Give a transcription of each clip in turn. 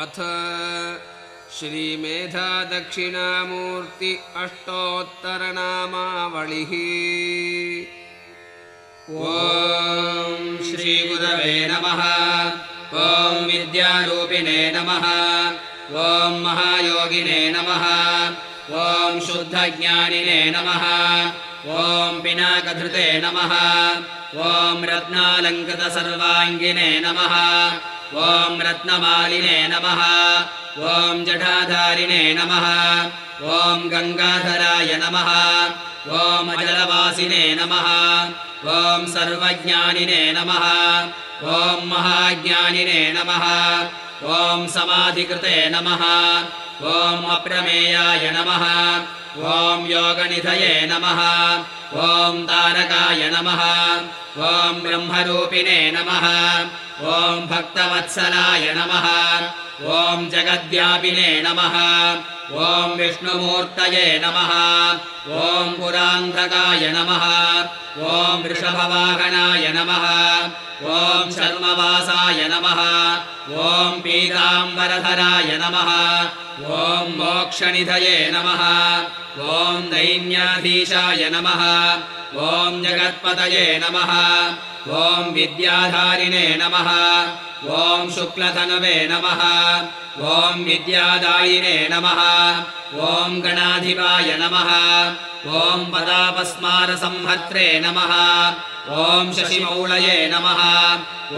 अथ श्रीमेधादक्षिणामूर्ति अष्टोत्तरनामावलिः। ॐ श्रीगुरवे नमः। ॐ विद्यारूपिणे नमः। ॐ महायोगिने नमः। ॐ शुद्धज्ञानिने नमः। ॐ पिनाकधृते नमः। ॐ रत्नालङ्कृतसर्वाङ्गिने नमः ॐ रत्नमालिने नमः ॐ जटाधारिणे नमः ॐ गङ्गाधराय नमः ॐ अजलवासिने नमः ॐ सर्वज्ञानिने नमः ॐ महाज्ञानिने नमः ॐ समाधिकृते नमः ॐ अप्रमेयाय नमः ॐ योगनिधये नमः ॐ तारकाय नमः ॐ ब्रह्मरूपिणे नमः ॐ भक्तवत्सलाय नमः। ॐ जगद्व्यापिने नमः। ॐ विष्णुमूर्तये नमः। ॐ पुरान्धकाय नमः। ॐ वृषभवाहनाय नमः। ॐ शर्मवासाय नमः। ॐ पीताम्बरधराय नमः। ॐ मोक्षनिधये नमः। ॐ दैन्याधीशाय नमः ॐ जगत्पतये नमः ॐ विद्याधारिणे नमः ॐ शुक्लधनवे नमः ॐ विद्यादायिने नमः ॐ गणाधिपाय नमः ॐ पदापस्मारसंहर्त्रे नमः ॐ शशिमौळये नमः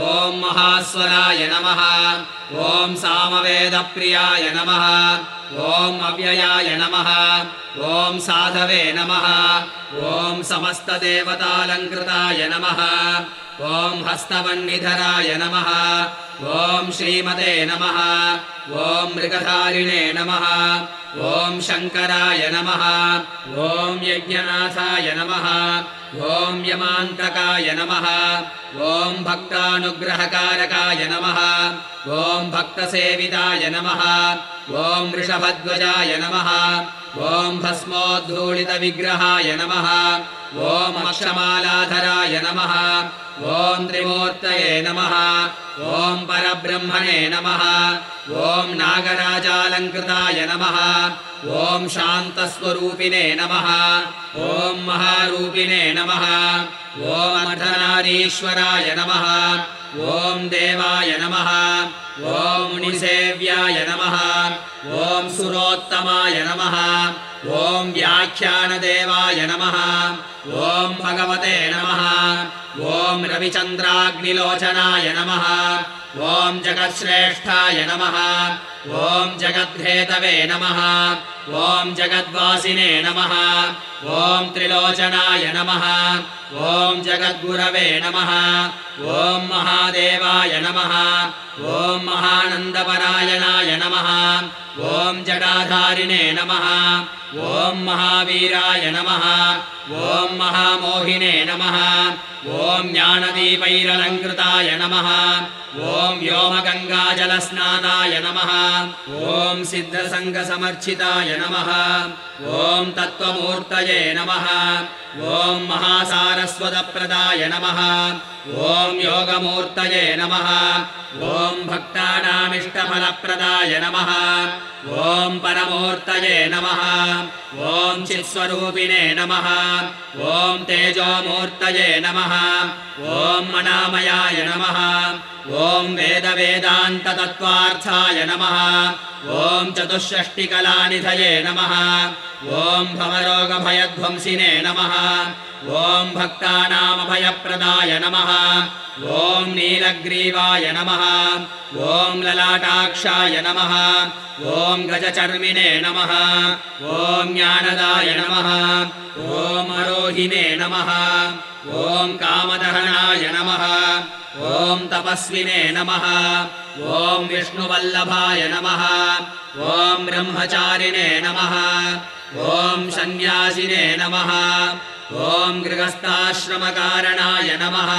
ॐ महास्वराय नमः ॐ सामवेदप्रियाय नमः ॐ अव्ययाय नमः ॐ साधवे नमः ॐ समस्तदेवतालङ्कृताय नमः ॐ हस्तवन्निधराय नमः ॐ श्रीमते नमः ॐ मृगधारिणे नमः ॐ शङ्कराय नमः। ॐ यज्ञनाथाय नमः। ॐ यमान्तकाय नमः। ॐ भक्तानुग्रहकारकाय नमः। ॐ भक्तसेविताय नमः। ॐ वृषभध्वजाय नमः ॐ भस्मोद्धूलितविग्रहाय नमः। ॐ अक्षमालाधराय नमः। ॐ त्रिमूर्तये नमः। ॐ परब्रह्मणे नमः। ॐ नागराजालङ्कृताय नमः। ॐ शान्तस्वरूपिणे नमः। ॐ महारूपिणे नमः। ॐ देवाय नमः। ॐ मुनिसेव्याय नमः ॐ सुरोत्तमाय नमः ॐ व्याख्यानदेवाय नमः ॐ भगवते नमः ॐ रविचन्द्राग्निलोचनाय नमः ॐ जगत्श्रेष्ठाय नमः ॐ जगद्धेतवे नमः ॐ जगद्वासिने नमः ॐ त्रिलोचनाय नमः ॐ जगद्गुरवे नमः ॐ महादेवाय नमः ॐ महानन्दपरायणाय नमः ॐ जटाधारिणे नमः ॐ महावीराय नमः ॐ महामोहिने नमः ॐ ज्ञानदीपैरलङ्कृताय नमः ॐ व्योमगङ्गाजलस्नानाय नमः ॐ सिद्धसङ्गसमर्चिताय नमः। ॐ तत्त्वमूर्तये नमः ॐ महासारस्वतप्रदाय नमः। ॐ योगमूर्तये नमः। ॐ भक्तानामिष्टफलप्रदाय नमः। ॐ परमूर्तये नमः। ॐ चित्स्वरूपिणे नमः। ॐ तेजोमूर्तये नमः। ॐ मनामयाय नमः। ॐ वेदवेदान्ततत्त्वार्थाय नमः। ॐ चतुष्षष्टिकलानिधये नमः। ॐ भवरोगभयध्वंसिने नमः ॐ भक्तानामभयप्रदाय नमः ॐ नीलग्रीवाय नमः ॐ ललाटाक्षाय नमः ॐ गजचर्मिणे नमः ॐ ज्ञानदाय नमः ॐ अरोहिणे नमः ॐ कामदहनाय नमः ॐ तपस्विने नमः ॐ विष्णुवल्लभाय नमः ॐ ब्रह्मचारिणे नमः ॐ सन्न्यासिने नमः ॐ गृहस्थाश्रमकारणाय नमः।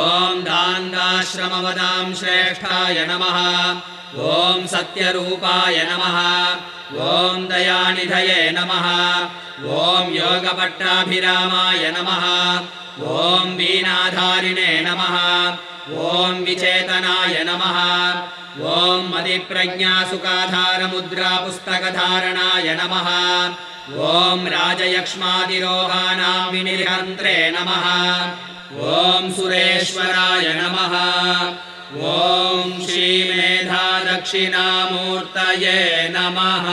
ॐ दान्दाश्रमवदां श्रेष्ठाय नमः। ॐ सत्यरूपाय नमः। ॐ दयानिधये नमः। ॐ योगपट्टाभिरामाय नमः। ॐ वीणाधारिणे नमः। ॐ विचेतनाय नमः। ॐ मदिप्रज्ञासुखाधारमुद्रापुस्तकधारणाय नमः ॐ राजयक्ष्मादिरोहाणां विनिर्हन्त्रे नमः। ॐ सुरेश्वराय नमः। ॐ श्रीमेधा दक्षिणामूर्तये नमः